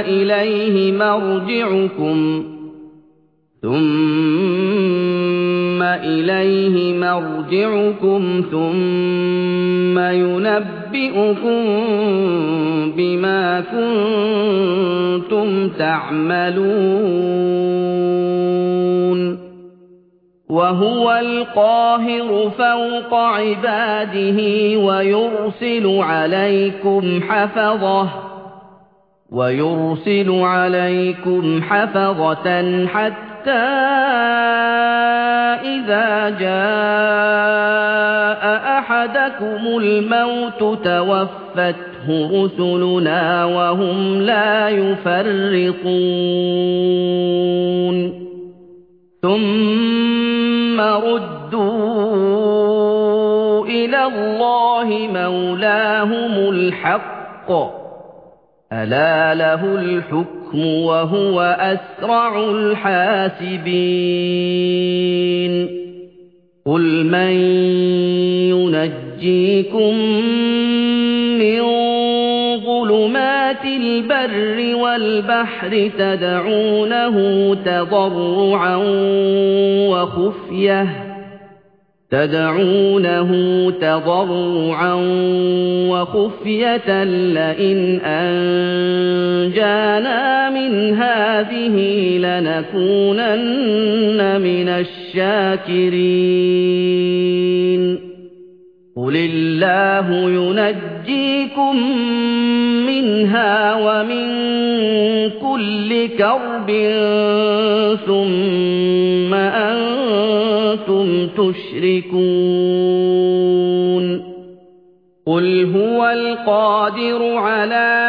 إليه مرجعكم. ثم إليه مرجعكم ثم ينبئكم بما كنتم تعملون. وهو القاهر فوق عباده ويرسل عليكم حفظه. ويرسل عليكم حفظة حتى إذا جاء أحدكم الموت توفته رسلنا وهم لا يفرطون. ثم ردوا إلى الله مولاهم الحق. ألا له الحكم وهو أسرع الحاسبين قل من ينجيكم من ظلمات البر والبحر تدعونه تضرعا وخفيه تدعونه تضرعا وخفية لئن أنجانا من هذه لنكونن من الشاكرين. قل الله ينجيكم منها ومن كل كرب ثم أنتم تشركون قل هو القادر على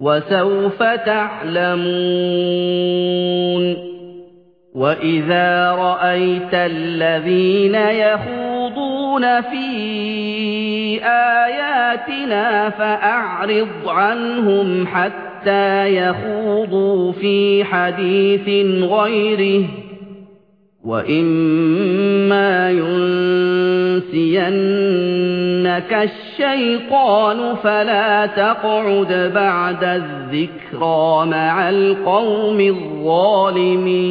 وسوف تعلمون وإذا رأيت الذين يخوضون في آياتنا فأعرض عنهم حتى يخوضوا في حديث غيره وإما لك الشَّيْطَانُ فَلَا تَقْعُدْ بَعْدَ الذِّكْرَىٰ مَعَ الْقَوْمِ الظَّالِمِينَ.